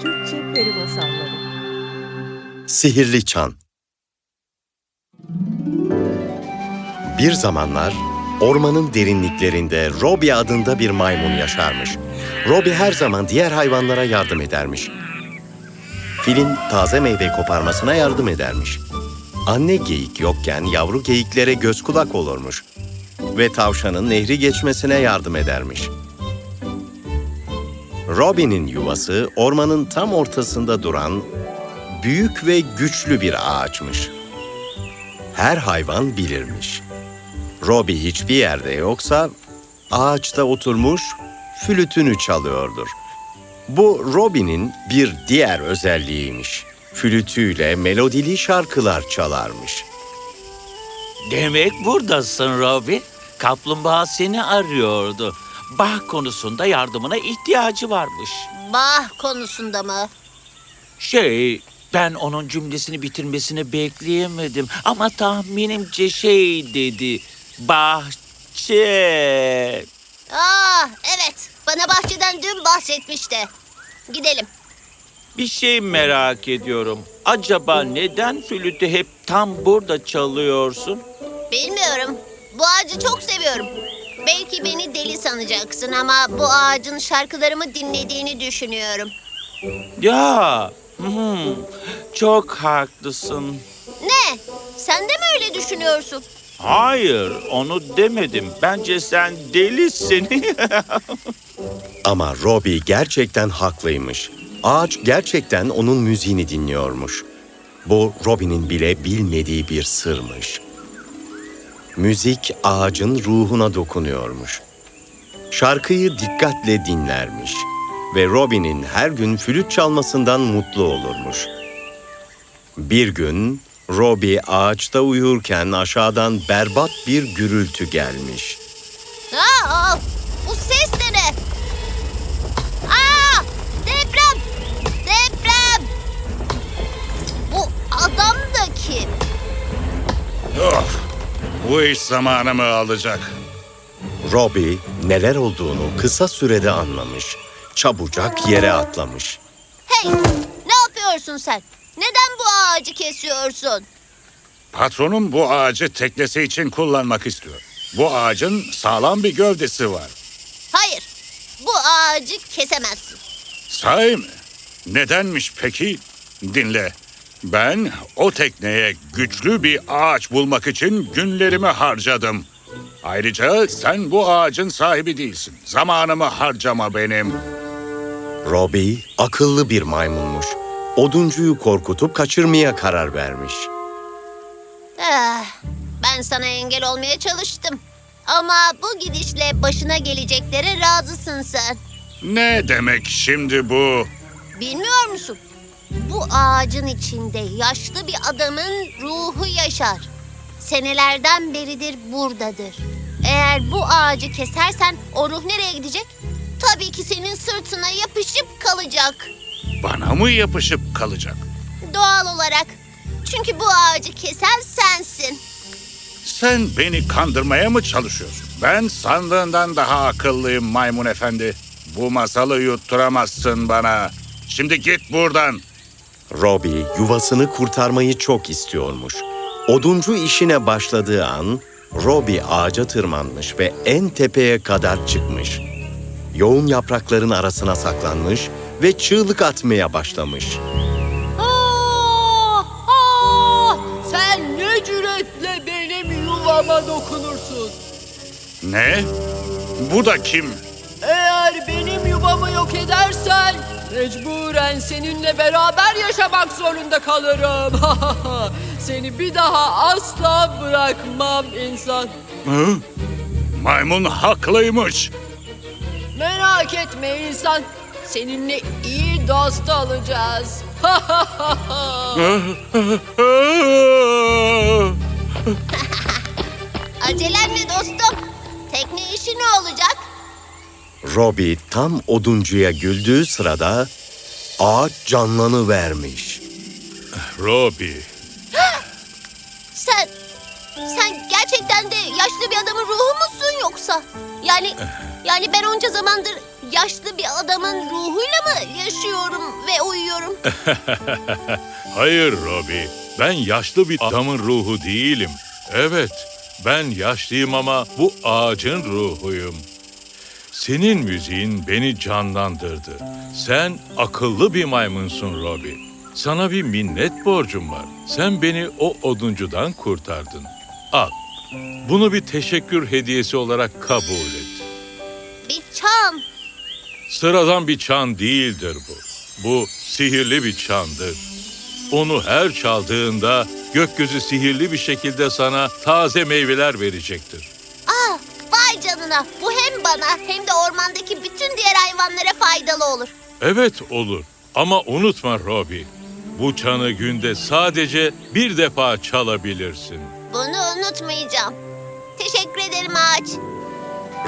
Türkçe Peri Masalları Sihirli Çan Bir zamanlar ormanın derinliklerinde Robbie adında bir maymun yaşarmış. Robbie her zaman diğer hayvanlara yardım edermiş. Filin taze meyve koparmasına yardım edermiş. Anne geyik yokken yavru geyiklere göz kulak olurmuş. Ve tavşanın nehri geçmesine yardım edermiş. Robin'in yuvası ormanın tam ortasında duran büyük ve güçlü bir ağaçmış. Her hayvan bilirmiş. Robbie hiçbir yerde yoksa ağaçta oturmuş flütünü çalıyordur. Bu Robbie'nin bir diğer özelliğiymiş. Flütüyle melodili şarkılar çalarmış. Demek buradasın Robin. Kaplumbağa seni arıyordu. Bah konusunda yardımına ihtiyacı varmış. Bah konusunda mı? Şey, ben onun cümlesini bitirmesini bekleyemedim. Ama tahminimce şey dedi. Bahçe. Aa Ah, evet. Bana bahçeden dün bahsetmişti. Gidelim. Bir şey merak ediyorum. Acaba neden flütü hep tam burada çalıyorsun? Bilmiyorum. Bu ağacı çok seviyorum. Belki beni deli sanacaksın ama bu ağacın şarkılarımı dinlediğini düşünüyorum. Ya, hmm, çok haklısın. Ne? Sen de mi öyle düşünüyorsun? Hayır, onu demedim. Bence sen delisin. Ama Robbie gerçekten haklıymış. Ağaç gerçekten onun müziğini dinliyormuş. Bu Robbie'nin bile bilmediği bir sırmış. Müzik ağacın ruhuna dokunuyormuş. Şarkıyı dikkatle dinlermiş ve Robbie'nin her gün flüt çalmasından mutlu olurmuş. Bir gün Robbie ağaçta uyurken aşağıdan berbat bir gürültü gelmiş. Aa, bu ses de ne? Aa, deprem! Deprem! Bu adam da kim? Of! Bu iş zamanımı alacak. Robbie neler olduğunu kısa sürede anlamış. Çabucak yere atlamış. Hey, ne yapıyorsun sen? Neden bu ağacı kesiyorsun? Patronum bu ağacı teknesi için kullanmak istiyor. Bu ağacın sağlam bir gövdesi var. Hayır, bu ağacı kesemezsin. Sahi mi? Nedenmiş peki? Dinle. Ben o tekneye güçlü bir ağaç bulmak için günlerimi harcadım. Ayrıca sen bu ağacın sahibi değilsin. Zamanımı harcama benim. Robbie akıllı bir maymunmuş. Oduncuyu korkutup kaçırmaya karar vermiş. Ah, ben sana engel olmaya çalıştım. Ama bu gidişle başına geleceklere razısın sen. Ne demek şimdi bu? Bilmiyor musun? Bu ağacın içinde yaşlı bir adamın ruhu yaşar. Senelerden beridir buradadır. Eğer bu ağacı kesersen o ruh nereye gidecek? Tabii ki senin sırtına yapışıp kalacak. Bana mı yapışıp kalacak? Doğal olarak. Çünkü bu ağacı kesen sensin. Sen beni kandırmaya mı çalışıyorsun? Ben sandığından daha akıllıyım maymun efendi. Bu masalı yutturamazsın bana. Şimdi git buradan. Robbie yuvasını kurtarmayı çok istiyormuş. Oduncu işine başladığı an Robbie ağaca tırmanmış ve en tepeye kadar çıkmış. Yoğun yaprakların arasına saklanmış ve çığlık atmaya başlamış. Aa, aa, sen ne cüretle benim yuvama dokunursun? Ne? Bu da kim? Eğer benim yuvamı yok edersen mecburen seninle beraber yaşamak zorunda kalırım. Seni bir daha asla bırakmam insan. Hı? Maymun haklıymış. Merak etme insan. Seninle iyi dost olacağız. Acelen mi dostum? Tekne işi ne olacak? Robbie tam oduncuya güldüğü sırada ağaç canlanıvermiş. Robbie. Sen, sen gerçekten de yaşlı bir adamın ruhu musun yoksa? Yani, yani ben onca zamandır yaşlı bir adamın ruhu ruhuyla mı yaşıyorum ve uyuyorum? Hayır Robbie, ben yaşlı bir adamın ruhu değilim. Evet, ben yaşlıyım ama bu ağacın ruhuyum. Senin müziğin beni canlandırdı. Sen akıllı bir maymunsun Robbie. Sana bir minnet borcum var. Sen beni o oduncudan kurtardın. Al, bunu bir teşekkür hediyesi olarak kabul et. Bir çan. Sıradan bir çan değildir bu. Bu sihirli bir çandır. Onu her çaldığında gökyüzü sihirli bir şekilde sana taze meyveler verecektir. Canına. Bu hem bana hem de ormandaki bütün diğer hayvanlara faydalı olur. Evet olur ama unutma Robbie. Bu çanı günde sadece bir defa çalabilirsin. Bunu unutmayacağım. Teşekkür ederim ağaç.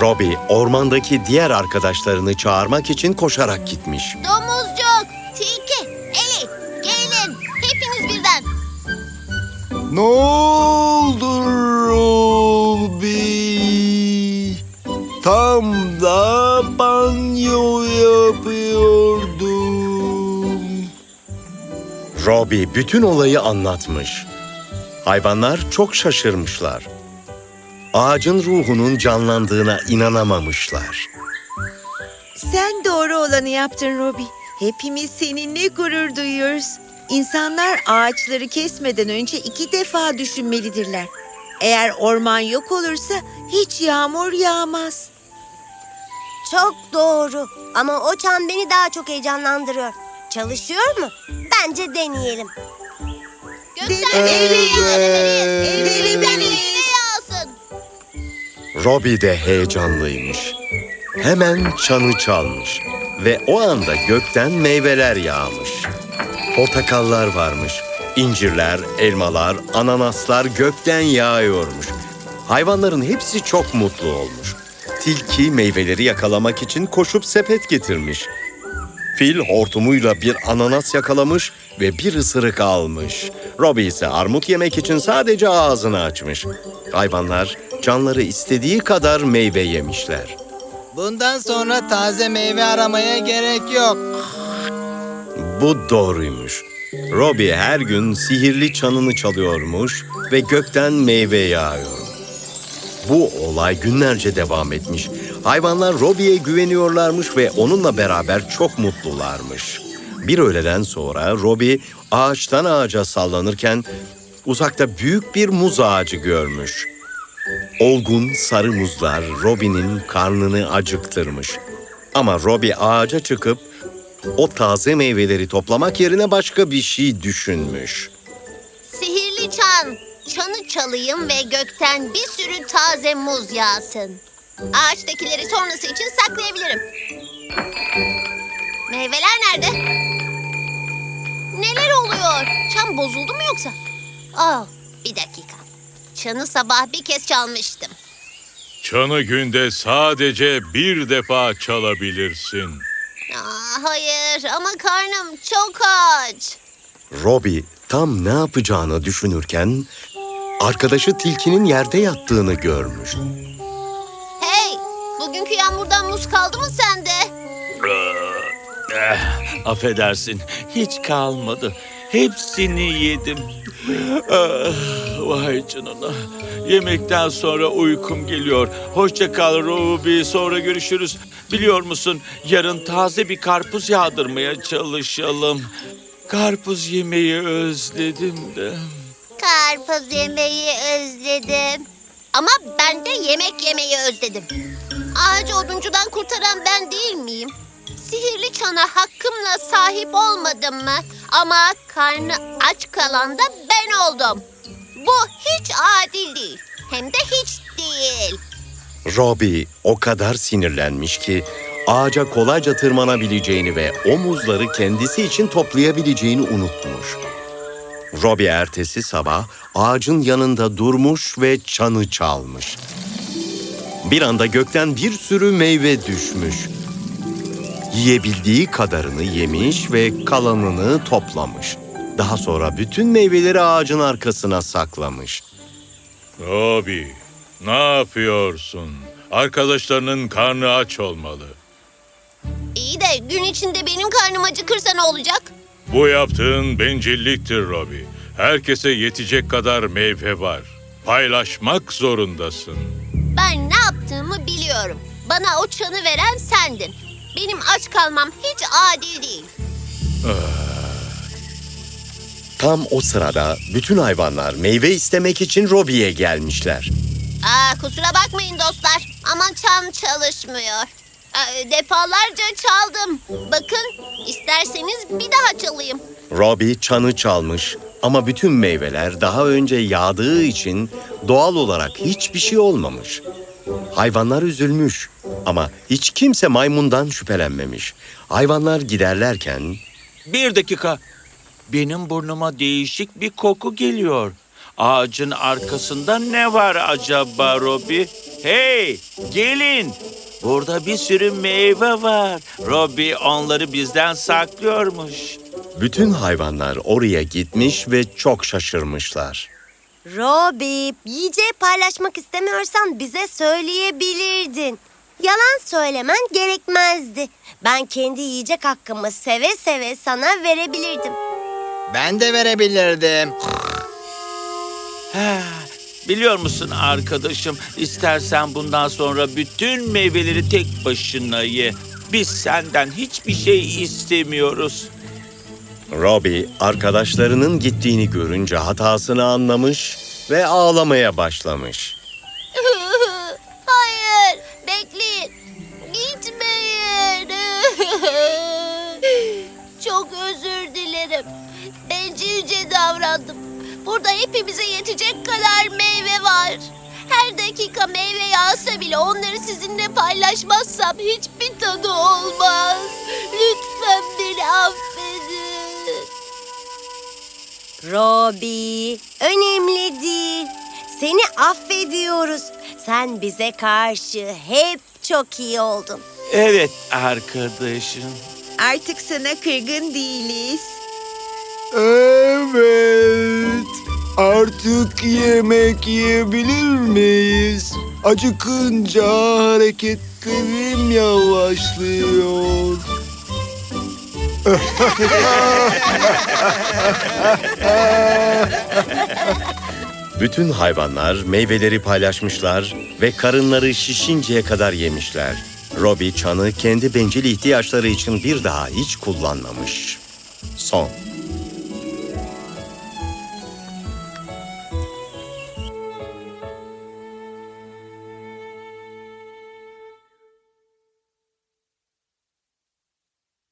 Robbie ormandaki diğer arkadaşlarını çağırmak için koşarak gitmiş. Domuzcuk, tilki, Eli, gelin. Hepiniz birden. Ne Robbie bütün olayı anlatmış. Hayvanlar çok şaşırmışlar. Ağacın ruhunun canlandığına inanamamışlar. Sen doğru olanı yaptın Robbie. Hepimiz seninle gurur duyuyoruz. İnsanlar ağaçları kesmeden önce iki defa düşünmelidirler. Eğer orman yok olursa hiç yağmur yağmaz. Çok doğru. Ama o çan beni daha çok heyecanlandırıyor. Çalışıyor mu? Bence deneyelim. Gökten Evet. meyveyi Evet. yağsın. Robbie de heyecanlıymış. Hemen çanı çalmış ve o anda gökten meyveler yağmış. Portakallar varmış, incirler, elmalar, ananaslar gökten yağıyormuş. Hayvanların hepsi çok mutlu olmuş. Tilki meyveleri yakalamak için koşup sepet getirmiş. Fil hortumuyla bir ananas yakalamış ve bir ısırık almış. Robbie ise armut yemek için sadece ağzını açmış. Hayvanlar canları istediği kadar meyve yemişler. Bundan sonra taze meyve aramaya gerek yok. Bu doğruymuş. Robbie her gün sihirli çanını çalıyormuş ve gökten meyve yağıyor. Bu olay günlerce devam etmiş. Hayvanlar Robbie'ye güveniyorlarmış ve onunla beraber çok mutlularmış. Bir öğleden sonra Robbie ağaçtan ağaca sallanırken uzakta büyük bir muz ağacı görmüş. Olgun sarı muzlar Robbie'nin karnını acıktırmış. Ama Robbie ağaca çıkıp o taze meyveleri toplamak yerine başka bir şey düşünmüş. Sihirli çan. Çanı çalayım ve gökten bir sürü taze muz yağsın. Ağaçtakileri sonrası için saklayabilirim. Meyveler nerede? Neler oluyor? Çan bozuldu mu yoksa? Aa, bir dakika. Çanı sabah bir kez çalmıştım. Çanı günde sadece bir defa çalabilirsin. Aa, hayır ama karnım çok aç. Robbie tam ne yapacağını düşünürken arkadaşı tilkinin yerde yattığını görmüş. Affedersin, hiç kalmadı. Hepsini yedim. Ah, vay canına. Yemekten sonra uykum geliyor. Hoşça kal Ruby, sonra görüşürüz. Biliyor musun, yarın taze bir karpuz yağdırmaya çalışalım. Karpuz yemeyi özledim de. Karpuz yemeyi özledim. Ama ben de yemek yemeyi özledim. Ağacı oduncudan kurtaran ben değil miyim? Sihirli çana hakkımla sahip olmadım mı? Ama karnı aç kalan da ben oldum. Bu hiç adil değil. Hem de hiç değil. Robbie o kadar sinirlenmiş ki ağaca kolayca tırmanabileceğini ve o muzları kendisi için toplayabileceğini unutmuş. Robbie ertesi sabah ağacın yanında durmuş ve çanı çalmış. Bir anda gökten bir sürü meyve düşmüş. Yiyebildiği kadarını yemiş ve kalanını toplamış. Daha sonra bütün meyveleri ağacın arkasına saklamış. Robbie, ne yapıyorsun? Arkadaşlarının karnı aç olmalı. İyi de gün içinde benim karnım acıkırsa ne olacak? Bu yaptığın bencilliktir Robbie. Herkese yetecek kadar meyve var. Paylaşmak zorundasın. Ben ne yaptığımı biliyorum. Bana o çanı veren sendin. Benim aç kalmam hiç adil değil. Tam o sırada bütün hayvanlar meyve istemek için Robbie'ye gelmişler. Aa, kusura bakmayın dostlar ama çan çalışmıyor. Aa, defalarca çaldım. Bakın isterseniz bir daha çalayım. Robbie çanı çalmış ama bütün meyveler daha önce yağdığı için doğal olarak hiçbir şey olmamış. Hayvanlar üzülmüş ama hiç kimse maymundan şüphelenmemiş. Hayvanlar giderlerken Bir dakika. Benim burnuma değişik bir koku geliyor. Ağacın arkasında ne var acaba Robi? Hey, gelin. Burada bir sürü meyve var. Robi onları bizden saklıyormuş. bütün hayvanlar oraya gitmiş ve çok şaşırmışlar. Robi, yiyeceği paylaşmak istemiyorsan bize söyleyebilirdin. Yalan söylemen gerekmezdi. Ben kendi yiyecek hakkımı seve seve sana verebilirdim. Ben de verebilirdim. Biliyor musun arkadaşım, istersen bundan sonra bütün meyveleri tek başına ye. Biz senden hiçbir şey istemiyoruz. Robbie arkadaşlarının gittiğini görünce hatasını anlamış ve ağlamaya başlamış. Özür dilerim. Bencilce davrandım. Burada hepimize yetecek kadar meyve var. Her dakika meyve yağsa bile onları sizinle paylaşmazsam hiçbir tadı olmaz. Lütfen beni affedin. Robi, önemli değil. Seni affediyoruz. Sen bize karşı hep çok iyi oldun. Evet arkadaşım. Artık sana kırgın değiliz. Evet. Artık yemek yiyebilir miyiz? Acıkınca hareketlerim yavaşlıyor. Bütün hayvanlar meyveleri paylaşmışlar ve karınları şişinceye kadar yemişler. Robbie çanı kendi bencil ihtiyaçları için bir daha hiç kullanmamış. Son.